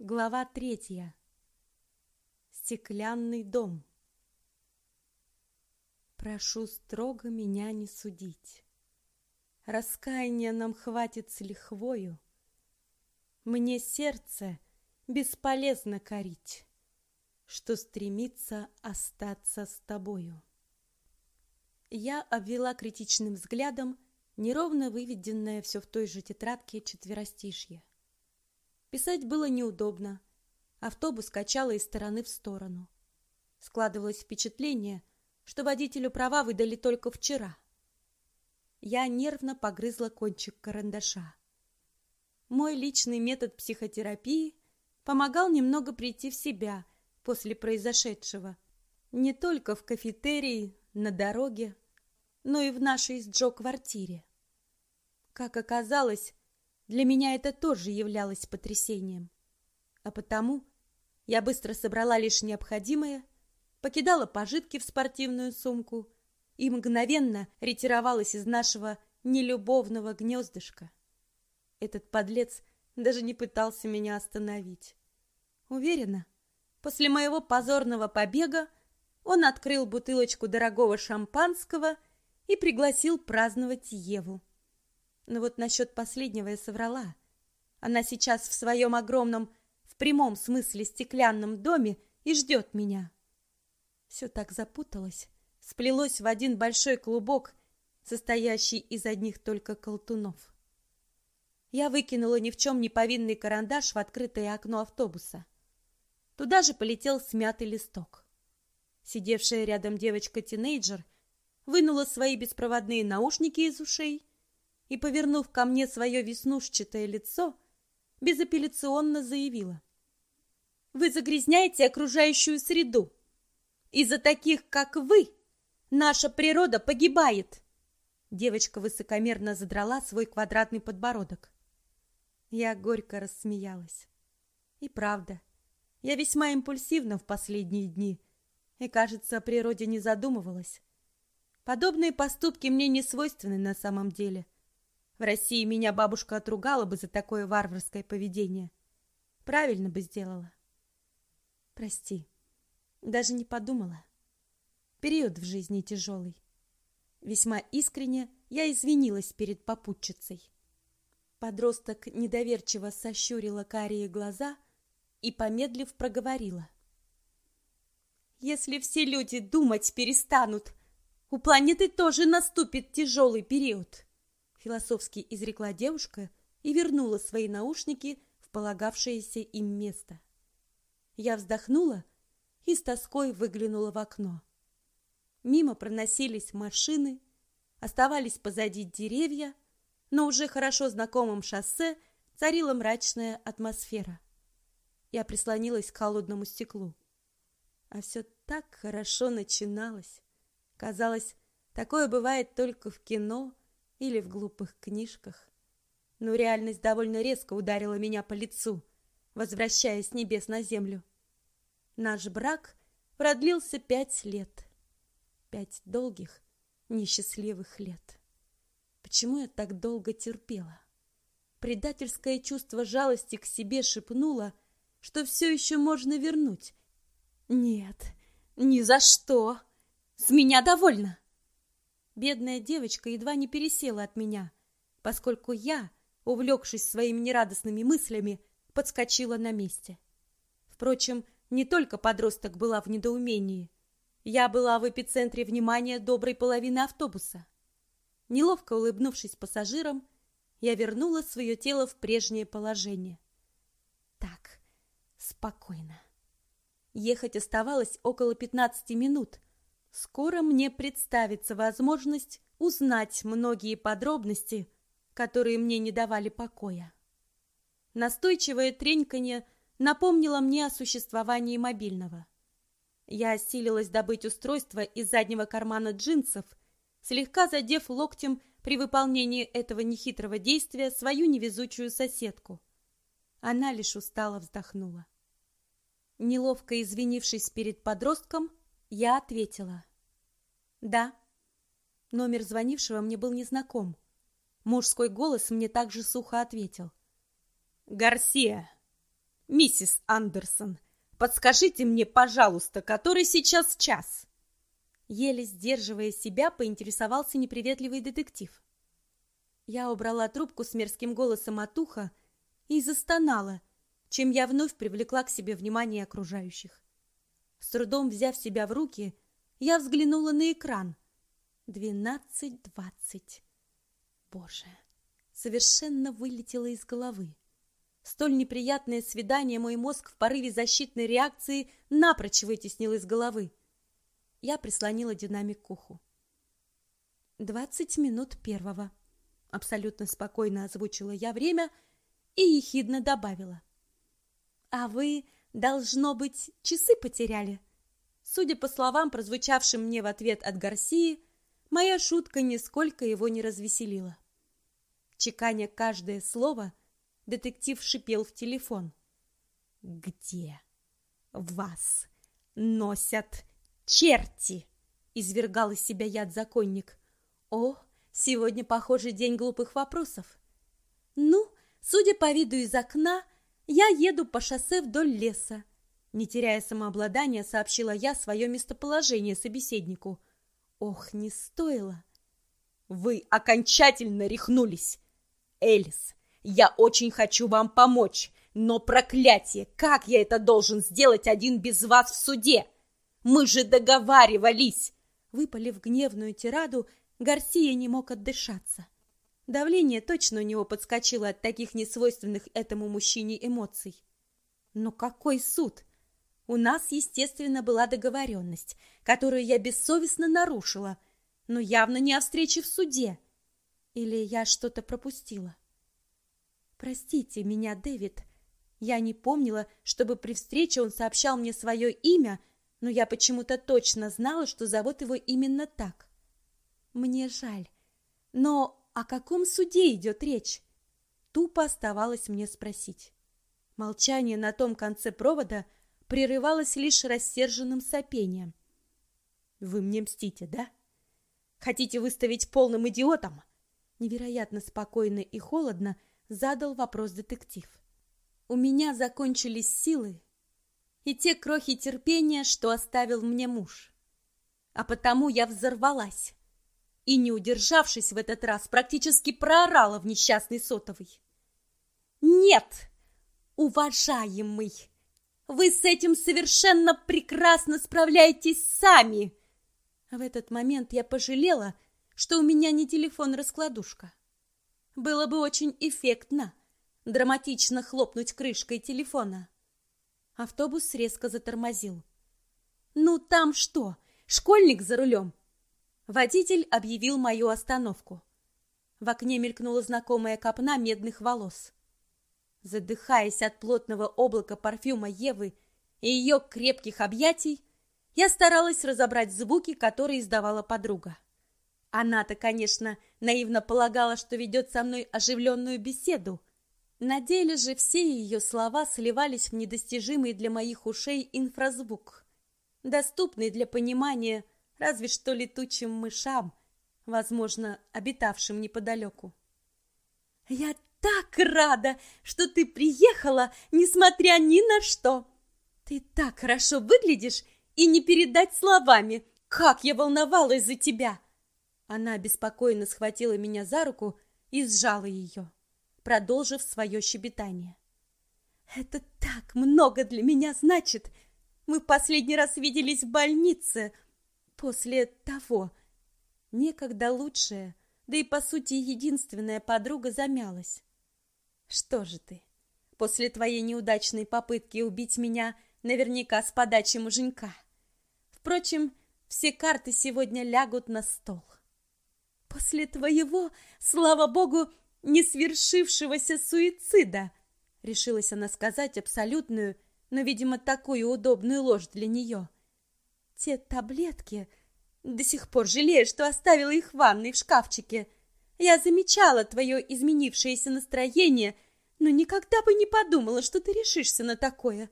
Глава третья. Стеклянный дом. Прошу строго меня не судить. Раскаяния нам хватит с лихвою. Мне сердце бесполезно корить, Что стремится остаться с тобою. Я обвела критичным взглядом неровно выведенное все в той же тетрадке четверостишье. Писать было неудобно. Автобус качало из стороны в сторону. Складывалось впечатление, что водителю права выдали только вчера. Я нервно погрызла кончик карандаша. Мой личный метод психотерапии помогал немного прийти в себя после произошедшего. Не только в кафетерии, на дороге, но и в нашей с Джо квартире. Как оказалось, для меня это тоже являлось потрясением. А потому я быстро собрала лишь необходимое, покидала пожитки в спортивную сумку и мгновенно ретировалась из нашего нелюбовного гнездышка. Этот подлец даже не пытался меня остановить. Уверена, после моего позорного побега он открыл бутылочку дорогого шампанского и пригласил праздновать Еву. Но вот насчет последнего я соврала. Она сейчас в своем огромном, в прямом смысле стеклянном доме и ждет меня. Все так запуталось, сплелось в один большой клубок, состоящий из одних только колтунов. Я выкинула ни в чем не повинный карандаш в открытое окно автобуса. Туда же полетел смятый листок. Сидевшая рядом девочка-тинейджер вынула свои беспроводные наушники из ушей и, повернув ко мне свое веснушчатое лицо, безапелляционно заявила. «Вы загрязняете окружающую среду. Из-за таких, как вы, наша природа погибает!» Девочка высокомерно задрала свой квадратный подбородок. Я горько рассмеялась. И правда, я весьма импульсивна в последние дни и, кажется, о природе не задумывалась. Подобные поступки мне не свойственны на самом деле — в России меня бабушка отругала бы за такое варварское поведение. Правильно бы сделала. Прости, даже не подумала. Период в жизни тяжелый. Весьма искренне я извинилась перед попутчицей. Подросток недоверчиво сощурила карие глаза и, помедлив, проговорила. «Если все люди думать перестанут, у планеты тоже наступит тяжелый период» философски изрекла девушка и вернула свои наушники в полагавшееся им место. Я вздохнула и с тоской выглянула в окно. Мимо проносились машины, оставались позади деревья, но уже хорошо знакомом шоссе царила мрачная атмосфера. Я прислонилась к холодному стеклу. А все так хорошо начиналось. Казалось, такое бывает только в кино или в глупых книжках. Но реальность довольно резко ударила меня по лицу, возвращая с небес на землю. Наш брак продлился пять лет. Пять долгих, несчастливых лет. Почему я так долго терпела? Предательское чувство жалости к себе шепнуло, что все еще можно вернуть. Нет, ни за что. С меня довольно. Бедная девочка едва не пересела от меня, поскольку я, увлекшись своими нерадостными мыслями, подскочила на месте. Впрочем, не только подросток была в недоумении. Я была в эпицентре внимания доброй половины автобуса. Неловко улыбнувшись пассажирам, я вернула свое тело в прежнее положение. Так, спокойно. Ехать оставалось около пятнадцати минут, Скоро мне представится возможность узнать многие подробности, которые мне не давали покоя. Настойчивое треньканье напомнило мне о существовании мобильного. Я осилилась добыть устройство из заднего кармана джинсов, слегка задев локтем при выполнении этого нехитрого действия свою невезучую соседку. Она лишь устало вздохнула. Неловко извинившись перед подростком, я ответила. «Да». Номер звонившего мне был незнаком. Мужской голос мне также сухо ответил. «Гарсия». Миссис Андерсон, подскажите мне, пожалуйста, который сейчас час?» Еле сдерживая себя, поинтересовался неприветливый детектив. Я убрала трубку с мерзким голосом от уха и застонала, чем я вновь привлекла к себе внимание окружающих. С трудом взяв себя в руки, я взглянула на экран. Двенадцать двадцать. Боже, совершенно вылетело из головы. Столь неприятное свидание мой мозг в порыве защитной реакции напрочь вытеснил из головы. Я прислонила динамик к уху. «Двадцать минут первого», — абсолютно спокойно озвучила я время и ехидно добавила. «А вы, должно быть, часы потеряли?» Судя по словам, прозвучавшим мне в ответ от Гарсии, моя шутка нисколько его не развеселила. Чеканя каждое слово, детектив шипел в телефон. «Где вас носят черти!» — извергал из себя яд законник. «О, сегодня, похоже, день глупых вопросов. Ну, судя по виду из окна, я еду по шоссе вдоль леса. Не теряя самообладания, сообщила я свое местоположение собеседнику. Ох, не стоило. Вы окончательно рехнулись. Элис, я очень хочу вам помочь, но проклятие, как я это должен сделать один без вас в суде? Мы же договаривались!» Выпалив гневную тираду, Гарсия не мог отдышаться. Давление точно у него подскочило от таких несвойственных этому мужчине эмоций. Но какой суд? У нас, естественно, была договоренность, которую я бессовестно нарушила, но явно не о встрече в суде. Или я что-то пропустила? Простите меня, Дэвид. Я не помнила, чтобы при встрече он сообщал мне свое имя но я почему-то точно знала, что зовут его именно так. Мне жаль. Но о каком суде идет речь? Тупо оставалось мне спросить. Молчание на том конце провода прерывалось лишь рассерженным сопением. Вы мне мстите, да? Хотите выставить полным идиотом? Невероятно спокойно и холодно задал вопрос детектив. У меня закончились силы и те крохи терпения, что оставил мне муж. А потому я взорвалась и, не удержавшись в этот раз, практически проорала в несчастный сотовый. «Нет, уважаемый, вы с этим совершенно прекрасно справляетесь сами!» В этот момент я пожалела, что у меня не телефон-раскладушка. Было бы очень эффектно драматично хлопнуть крышкой телефона. Автобус резко затормозил. «Ну там что? Школьник за рулем?» Водитель объявил мою остановку. В окне мелькнула знакомая копна медных волос. Задыхаясь от плотного облака парфюма Евы и ее крепких объятий, я старалась разобрать звуки, которые издавала подруга. Она-то, конечно, наивно полагала, что ведет со мной оживленную беседу, на деле же все ее слова сливались в недостижимый для моих ушей инфразвук, доступный для понимания разве что летучим мышам, возможно, обитавшим неподалеку. «Я так рада, что ты приехала, несмотря ни на что! Ты так хорошо выглядишь и не передать словами, как я волновалась за тебя!» Она беспокойно схватила меня за руку и сжала ее продолжив свое щебетание. «Это так много для меня значит! Мы последний раз виделись в больнице после того. Некогда лучшая, да и по сути единственная подруга замялась. Что же ты, после твоей неудачной попытки убить меня наверняка с подачи муженька. Впрочем, все карты сегодня лягут на стол. После твоего, слава богу, не свершившегося суицида, решилась она сказать абсолютную, но, видимо, такую удобную ложь для нее. Те таблетки... До сих пор жалею, что оставила их в ванной в шкафчике. Я замечала твое изменившееся настроение, но никогда бы не подумала, что ты решишься на такое.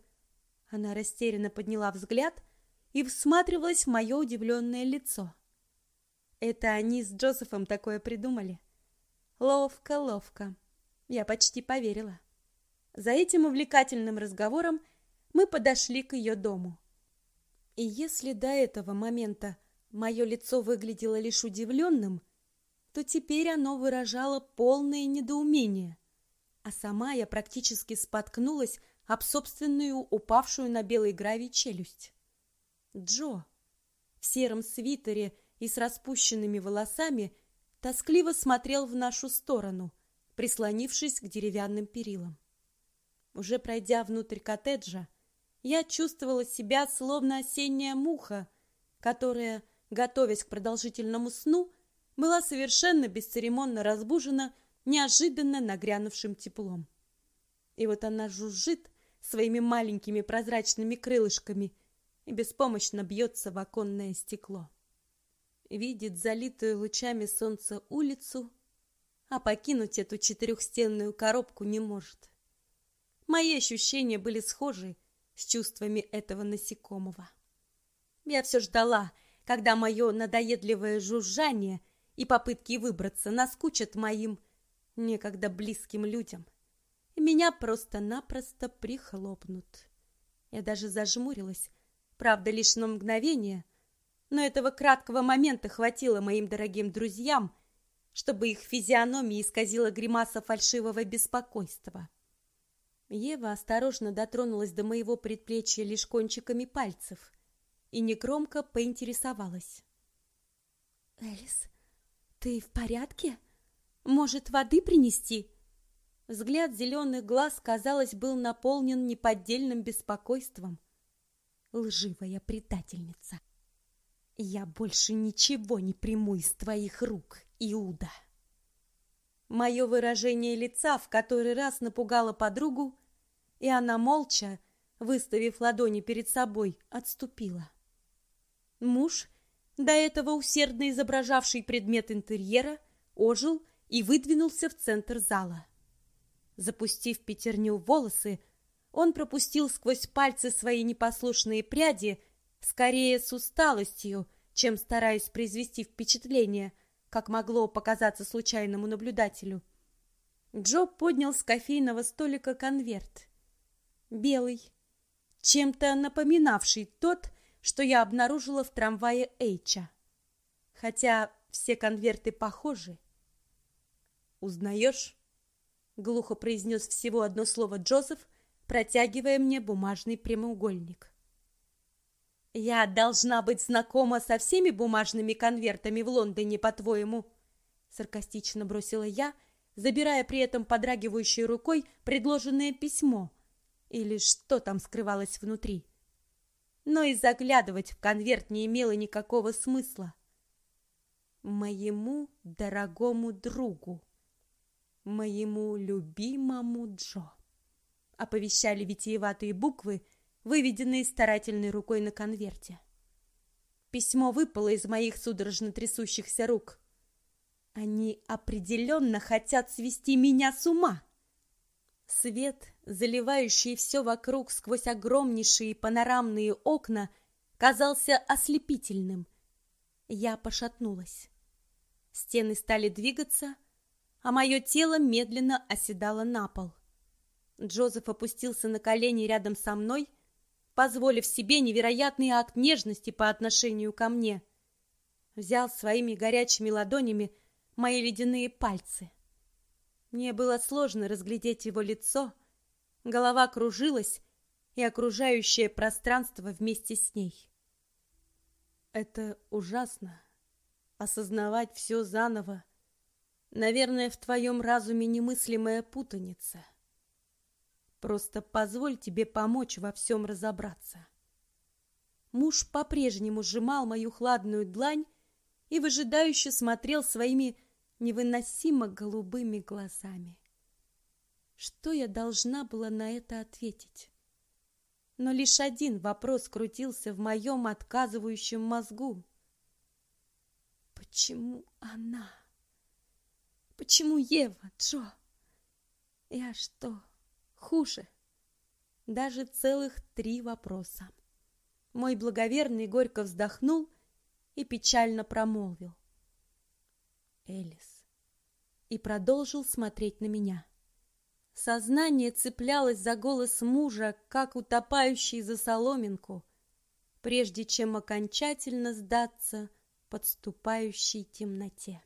Она растерянно подняла взгляд и всматривалась в мое удивленное лицо. Это они с Джозефом такое придумали. Ловко, ловко. Я почти поверила. За этим увлекательным разговором мы подошли к ее дому. И если до этого момента мое лицо выглядело лишь удивленным, то теперь оно выражало полное недоумение, а сама я практически споткнулась об собственную упавшую на белый гравий челюсть. Джо в сером свитере и с распущенными волосами тоскливо смотрел в нашу сторону, прислонившись к деревянным перилам. Уже пройдя внутрь коттеджа, я чувствовала себя словно осенняя муха, которая, готовясь к продолжительному сну, была совершенно бесцеремонно разбужена неожиданно нагрянувшим теплом. И вот она жужжит своими маленькими прозрачными крылышками и беспомощно бьется в оконное стекло. Видит залитую лучами солнца улицу, а покинуть эту четырехстенную коробку не может. Мои ощущения были схожи с чувствами этого насекомого. Я все ждала, когда мое надоедливое жужжание и попытки выбраться наскучат моим некогда близким людям. Меня просто-напросто прихлопнут. Я даже зажмурилась, правда, лишь на мгновение, но этого краткого момента хватило моим дорогим друзьям, чтобы их физиономии исказила гримаса фальшивого беспокойства. Ева осторожно дотронулась до моего предплечья лишь кончиками пальцев и негромко поинтересовалась. «Элис, ты в порядке? Может, воды принести?» Взгляд зеленых глаз, казалось, был наполнен неподдельным беспокойством. Лживая предательница. «Я больше ничего не приму из твоих рук, Иуда!» Мое выражение лица в который раз напугало подругу, и она молча, выставив ладони перед собой, отступила. Муж, до этого усердно изображавший предмет интерьера, ожил и выдвинулся в центр зала. Запустив пятерню в волосы, он пропустил сквозь пальцы свои непослушные пряди, скорее с усталостью, чем стараясь произвести впечатление – как могло показаться случайному наблюдателю. Джо поднял с кофейного столика конверт. Белый, чем-то напоминавший тот, что я обнаружила в трамвае Эйча. Хотя все конверты похожи. «Узнаешь?» — глухо произнес всего одно слово Джозеф, протягивая мне бумажный прямоугольник. Я должна быть знакома со всеми бумажными конвертами в Лондоне, по-твоему? Саркастично бросила я, забирая при этом подрагивающей рукой предложенное письмо. Или что там скрывалось внутри? Но и заглядывать в конверт не имело никакого смысла. Моему дорогому другу, моему любимому Джо, оповещали витиеватые буквы, выведенные старательной рукой на конверте. Письмо выпало из моих судорожно трясущихся рук. Они определенно хотят свести меня с ума. Свет, заливающий все вокруг сквозь огромнейшие панорамные окна, казался ослепительным. Я пошатнулась. Стены стали двигаться, а мое тело медленно оседало на пол. Джозеф опустился на колени рядом со мной позволив себе невероятный акт нежности по отношению ко мне. Взял своими горячими ладонями мои ледяные пальцы. Мне было сложно разглядеть его лицо, голова кружилась, и окружающее пространство вместе с ней. Это ужасно осознавать все заново. Наверное, в твоем разуме немыслимая путаница. Просто позволь тебе помочь во всем разобраться. Муж по-прежнему сжимал мою хладную длань и выжидающе смотрел своими невыносимо голубыми глазами. Что я должна была на это ответить? Но лишь один вопрос крутился в моем отказывающем мозгу. Почему она? Почему Ева, Джо? Я что, Хуже. Даже целых три вопроса. Мой благоверный горько вздохнул и печально промолвил. Элис. И продолжил смотреть на меня. Сознание цеплялось за голос мужа, как утопающий за соломинку, прежде чем окончательно сдаться подступающей темноте.